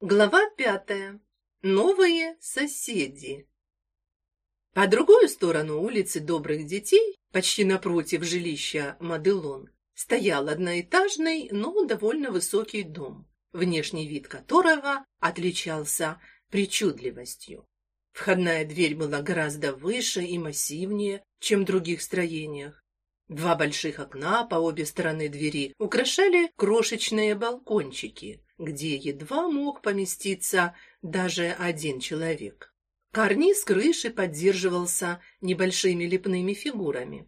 Глава пятая. Новые соседи. По другую сторону улицы Добрых детей, почти напротив жилища Маделон, стоял одноэтажный, но довольно высокий дом, внешний вид которого отличался причудливостью. Входная дверь была гораздо выше и массивнее, чем в других строениях. Два больших окна по обе стороны двери украшали крошечные балкончики, где едва мог поместиться даже один человек. Карниз крыши поддерживался небольшими лепными фигурами.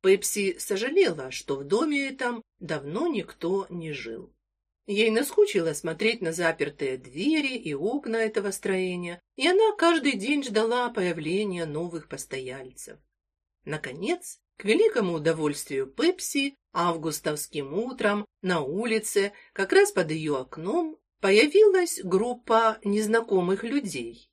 Пепси сожалела, что в доме этом давно никто не жил. Ей наскучило смотреть на запертые двери и окна этого строения, и она каждый день ждала появления новых постояльцев. Наконец, к великому удовольствию Пепси, августовским утром на улице, как раз под ее окном, появилась группа незнакомых людей.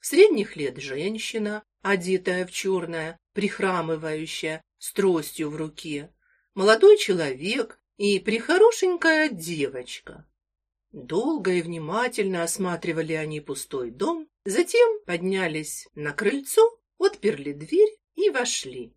Средних лет женщина, одетая в черное, прихрамывающая, с тростью в руке, молодой человек и прихорошенькая девочка. Долго и внимательно осматривали они пустой дом, затем поднялись на крыльцо, отперли дверь и вошли.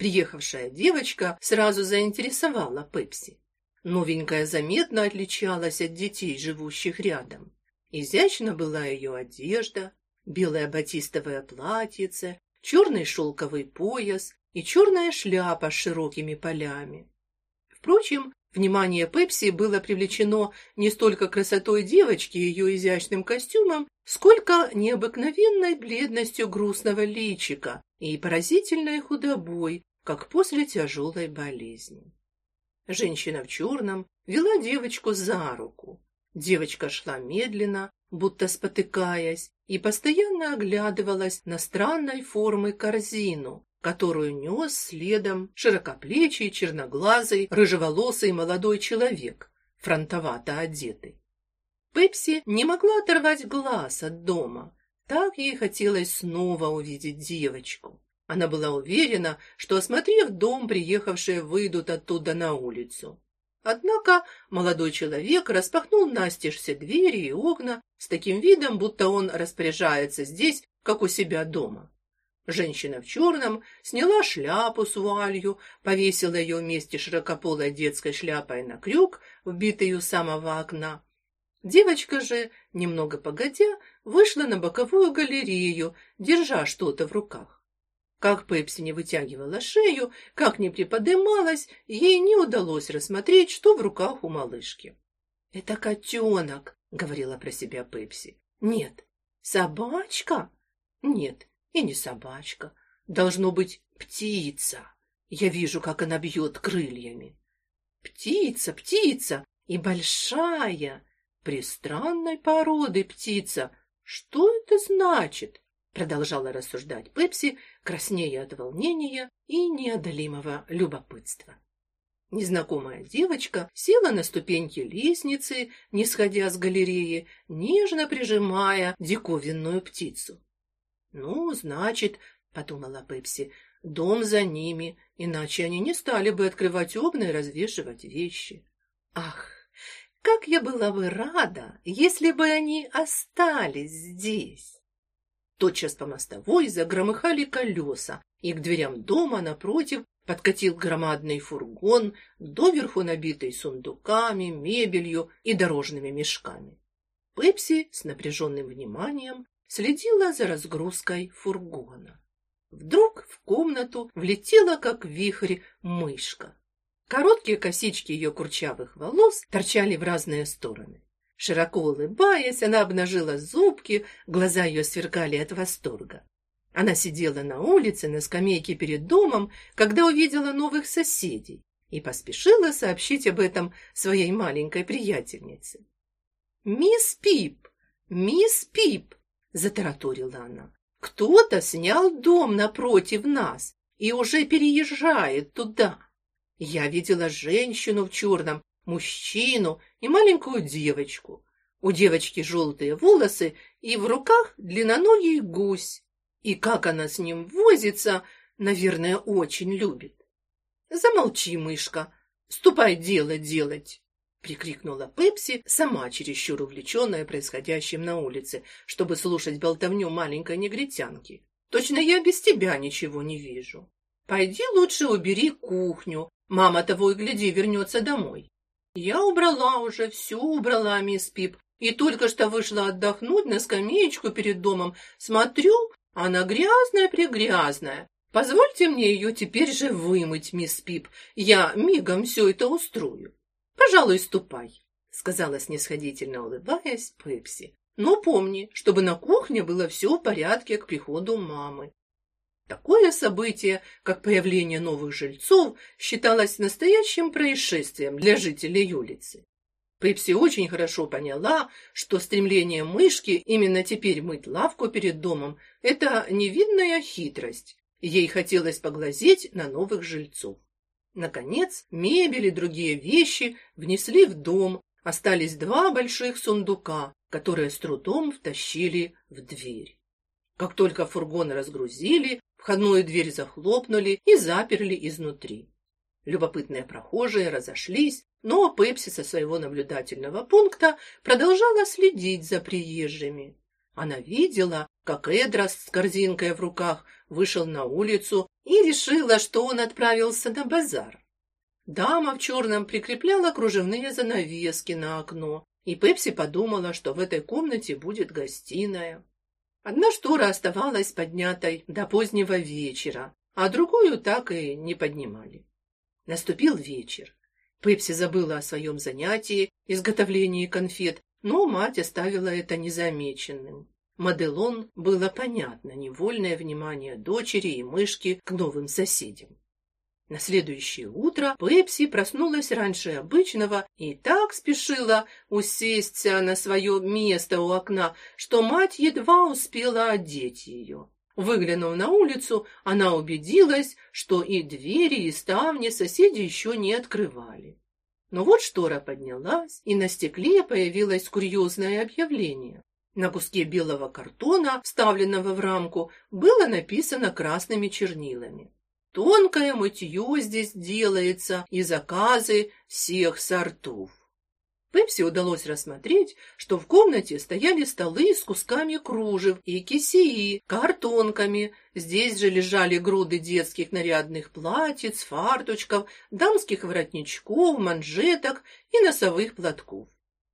Приехавшая девочка сразу заинтересовала Пепси. Новенькая заметно отличалась от детей, живущих рядом. Изящна была ее одежда, белое батистовое платьице, черный шелковый пояс и черная шляпа с широкими полями. Впрочем, внимание Пепси было привлечено не столько красотой девочки и ее изящным костюмом, сколько необыкновенной бледностью грустного личика и поразительной худобой, как после тяжелой болезни. Женщина в черном вела девочку за руку. Девочка шла медленно, будто спотыкаясь, и постоянно оглядывалась на странной формы корзину, которую нес следом широкоплечий, черноглазый, рыжеволосый молодой человек, фронтовато одетый. Пепси не могла оторвать глаз от дома. Так ей хотелось снова увидеть девочку. Она была уверена, что, осмотрев дом, приехавшие выйдут оттуда на улицу. Однако молодой человек распахнул настежь двери и окна с таким видом, будто он распоряжается здесь, как у себя дома. Женщина в черном сняла шляпу с вуалью, повесила ее вместе широкополой детской шляпой на крюк, вбитый у самого окна. Девочка же, немного погодя, вышла на боковую галерею, держа что-то в руках. Как Пепси не вытягивала шею, как не приподымалась, ей не удалось рассмотреть, что в руках у малышки. «Это котенок», — говорила про себя Пепси. «Нет, собачка? Нет, и не собачка. Должно быть птица. Я вижу, как она бьет крыльями. Птица, птица, и большая, пристранной породы птица. Что это значит? Продолжала рассуждать Пепси, краснея от волнения и неодолимого любопытства. Незнакомая девочка села на ступеньки лестницы, не сходя с галереи, нежно прижимая диковинную птицу. Ну, значит, подумала Пепси, дом за ними, иначе они не стали бы открывать окна и развешивать вещи. Ах, как я была бы рада, если бы они остались здесь. Тотчас по мостовой загромыхали колеса, и к дверям дома напротив подкатил громадный фургон, доверху набитый сундуками, мебелью и дорожными мешками. Пепси с напряженным вниманием следила за разгрузкой фургона. Вдруг в комнату влетела, как вихрь, мышка. Короткие косички ее курчавых волос торчали в разные стороны. Широко улыбаясь, она обнажила зубки, глаза ее сверкали от восторга. Она сидела на улице на скамейке перед домом, когда увидела новых соседей и поспешила сообщить об этом своей маленькой приятельнице. «Мисс Пип! Мисс Пип!» — затараторила она. «Кто-то снял дом напротив нас и уже переезжает туда. Я видела женщину в черном мужчину и маленькую девочку. У девочки желтые волосы и в руках длинноногий гусь. И как она с ним возится, наверное, очень любит. Замолчи, мышка, ступай дело делать. прикрикнула Пепси, сама чересчур увлеченная происходящим на улице, чтобы слушать болтовню маленькой негритянки. Точно я без тебя ничего не вижу. Пойди лучше убери кухню. Мама того и гляди вернется домой. Я убрала уже, все убрала, мисс Пип, и только что вышла отдохнуть на скамеечку перед домом. Смотрю, она грязная-прегрязная. Позвольте мне ее теперь же вымыть, мисс Пип. Я мигом все это устрою. Пожалуй, ступай, сказала снисходительно улыбаясь Пепси. Но помни, чтобы на кухне было все в порядке к приходу мамы. Такое событие, как появление новых жильцов, считалось настоящим происшествием для жителей улицы. Пепси очень хорошо поняла, что стремление мышки именно теперь мыть лавку перед домом – это невидная хитрость. Ей хотелось поглазеть на новых жильцов. Наконец, мебель и другие вещи внесли в дом, остались два больших сундука, которые с трудом втащили в дверь. Как только фургон разгрузили, входную дверь захлопнули и заперли изнутри. Любопытные прохожие разошлись, но Пепси со своего наблюдательного пункта продолжала следить за приезжими. Она видела, как Эдрас с корзинкой в руках вышел на улицу и решила, что он отправился на базар. Дама в черном прикрепляла кружевные занавески на окно, и Пепси подумала, что в этой комнате будет гостиная. Одна штора оставалась поднятой до позднего вечера, а другую так и не поднимали. Наступил вечер. Пепси забыла о своем занятии, изготовлении конфет, но мать оставила это незамеченным. Маделон было понятно невольное внимание дочери и мышки к новым соседям. На следующее утро Пепси проснулась раньше обычного и так спешила усесться на свое место у окна, что мать едва успела одеть ее. Выглянув на улицу, она убедилась, что и двери, и ставни соседи еще не открывали. Но вот штора поднялась, и на стекле появилось курьезное объявление. На куске белого картона, вставленного в рамку, было написано красными чернилами. Тонкое мытье здесь делается и заказы всех сортов. Пепси удалось рассмотреть, что в комнате стояли столы с кусками кружев и кисеи, картонками. Здесь же лежали груды детских нарядных платьиц, фарточков, дамских воротничков, манжеток и носовых платков.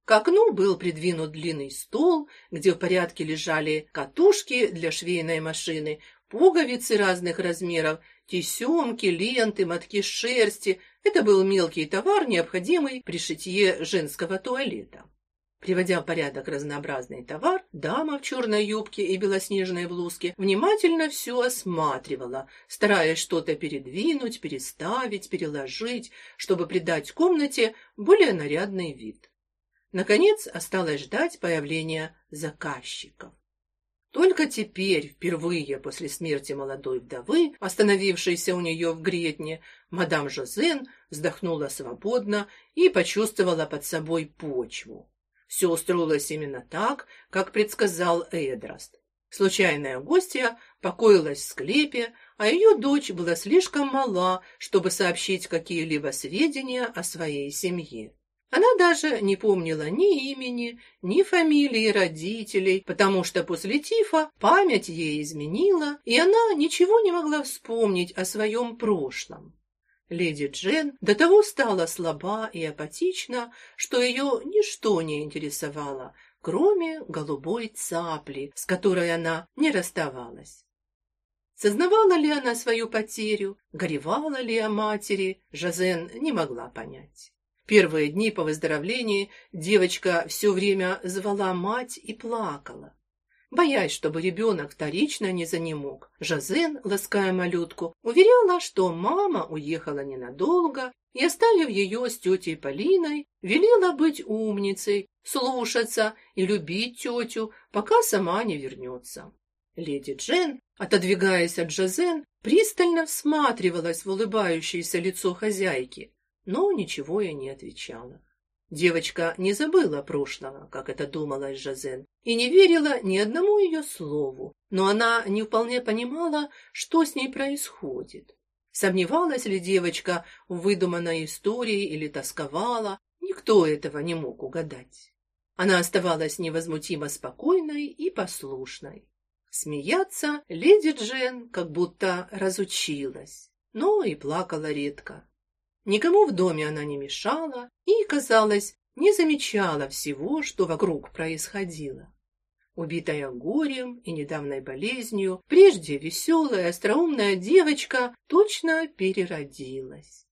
К окну был придвинут длинный стол, где в порядке лежали катушки для швейной машины, пуговицы разных размеров, тесемки, ленты, мотки шерсти. Это был мелкий товар, необходимый при шитье женского туалета. Приводя в порядок разнообразный товар, дама в черной юбке и белоснежной блузке внимательно все осматривала, стараясь что-то передвинуть, переставить, переложить, чтобы придать комнате более нарядный вид. Наконец, осталось ждать появления заказчиков. Только теперь, впервые после смерти молодой вдовы, остановившейся у нее в Гретне, мадам Жозен вздохнула свободно и почувствовала под собой почву. Все устроилось именно так, как предсказал Эдраст. Случайная гостья покоилась в склепе, а ее дочь была слишком мала, чтобы сообщить какие-либо сведения о своей семье. Она даже не помнила ни имени, ни фамилии родителей, потому что после тифа память ей изменила, и она ничего не могла вспомнить о своем прошлом. Леди Джен до того стала слаба и апатична, что ее ничто не интересовало, кроме голубой цапли, с которой она не расставалась. Сознавала ли она свою потерю, горевала ли о матери, Жазен не могла понять. Первые дни по выздоровлении девочка все время звала мать и плакала. Боясь, чтобы ребенок вторично не занемог, Жазен, лаская малютку, уверяла, что мама уехала ненадолго и, оставив ее с тетей Полиной, велела быть умницей, слушаться и любить тетю, пока сама не вернется. Леди Джен, отодвигаясь от Жазен, пристально всматривалась в улыбающееся лицо хозяйки, но ничего ей не отвечала. Девочка не забыла прошлого, как это думала Жазен, и не верила ни одному ее слову, но она не вполне понимала, что с ней происходит. Сомневалась ли девочка в выдуманной истории или тосковала, Никто этого не мог угадать. Она оставалась невозмутимо спокойной и послушной. Смеяться леди Джен как будто разучилась, но и плакала редко. Никому в доме она не мешала и, казалось, не замечала всего, что вокруг происходило. Убитая горем и недавней болезнью, прежде веселая, остроумная девочка точно переродилась.